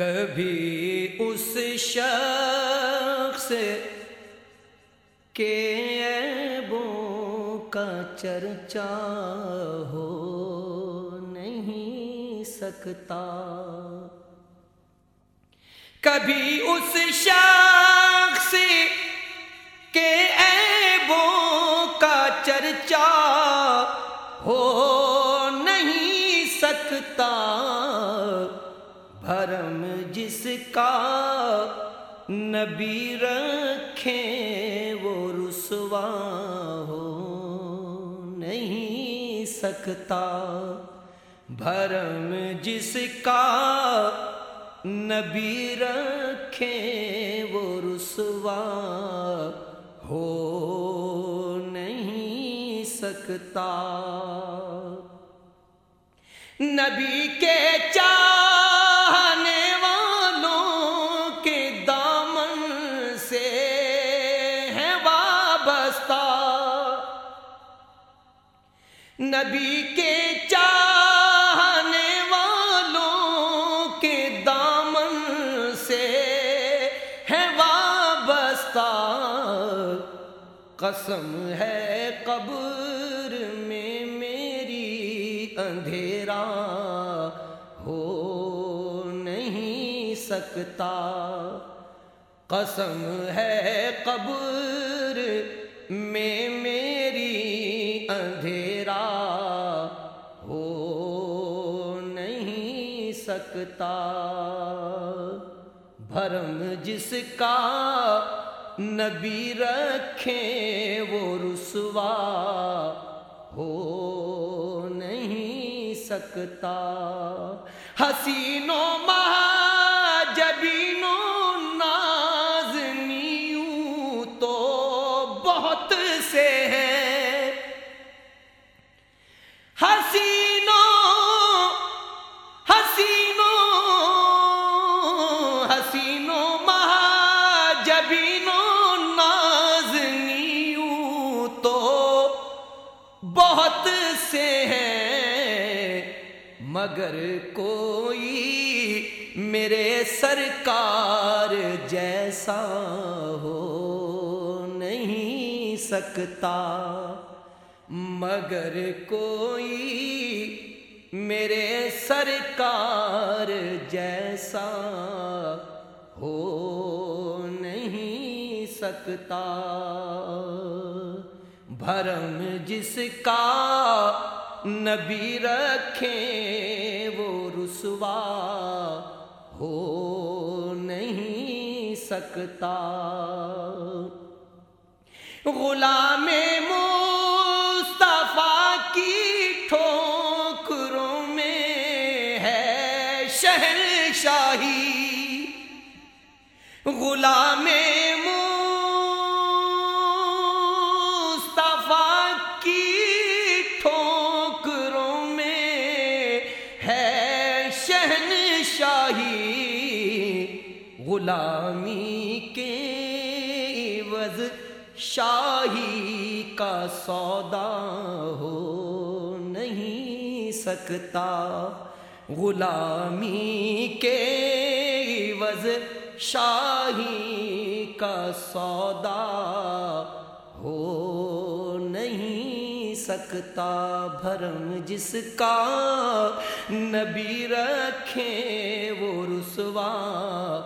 کبھی اس شخص کے عیبوں کا چرچا ہو نہیں سکتا۔ کبھی اس شخص کے عیبوں کا چرچا ہو نہیں سکتا۔ کا نبی رکھے وہ رسوا ہو نہیں سکتا بھرم جس کا نبی رکھے وہ رسوا ہو نہیں سکتا نبی کے نبی کے چاہنے والوں کے دامن سے ہے وابستہ قسم ہے قبر میں میری اندھیرا ہو نہیں سکتا۔ قسم ہے قبر میں سکتا۔ بھرم جس کا نبی رکھے وہ رسوا ہو نہیں سکتا۔ حسینوں مہاجبینوں نازنیوں مگر کوئی میرے سرکار جیسا ہو نہیں سکتا۔ مگر کوئی میرے سرکار جیسا ہو نہیں سکتا۔ بھرم جس کا نبی رکھے وہ رسوا ہو نہیں سکتا۔ غلام مصطفیٰ کی ٹھوکروں میں ہے شہر شاہی غلام غلامی کے وز شاہی کا سودا ہو نہیں سکتا۔ غلامی کے وز شاہی کا سودا ہو نہیں سکتا۔ بھرم جس کا نبی رکھے وہ رسوا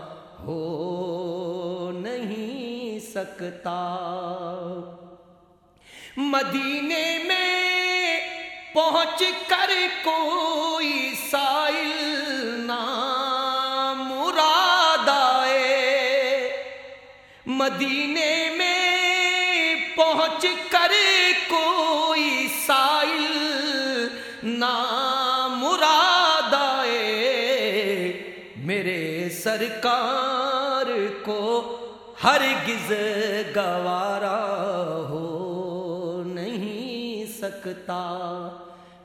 ہو نہیں سکتا۔ مدینے میں پہنچ کر کوئی سائل نام مراد آئے۔ مدینے میں پہنچ کر کوئی سائل نام مراد آئے۔ میرے سرکار کو ہرگز گوارا ہو نہیں سکتا۔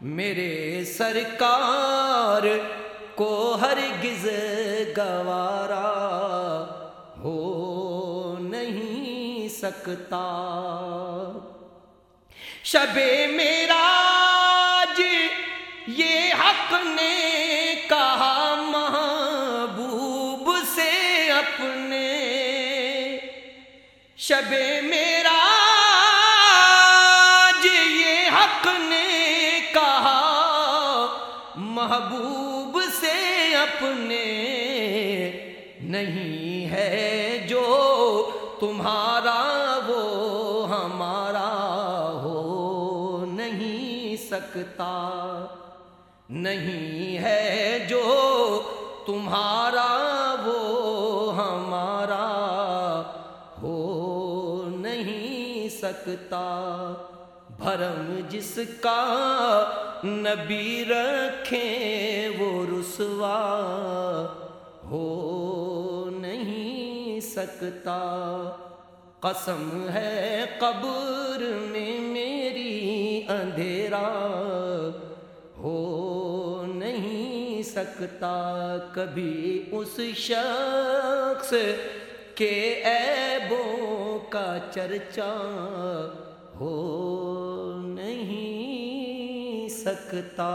میرے سرکار کو ہرگز گوارا ہو نہیں سکتا۔ شب میرا یہ حق نے شب میرا یہ حق نے کہا، محبوب سے اپنے نہیں ہے جو تمہارا، وہ ہمارا ہو نہیں سکتا۔ نہیں ہے جو تمہارا سکتا، بھرم جس کا نبی رکھے وہ رسوا ہو نہیں سکتا۔ قسم ہے قبر میں میری اندھیرا، ہو نہیں سکتا کبھی اس شخص کے عیبوں کا چرچا ہو نہیں سکتا۔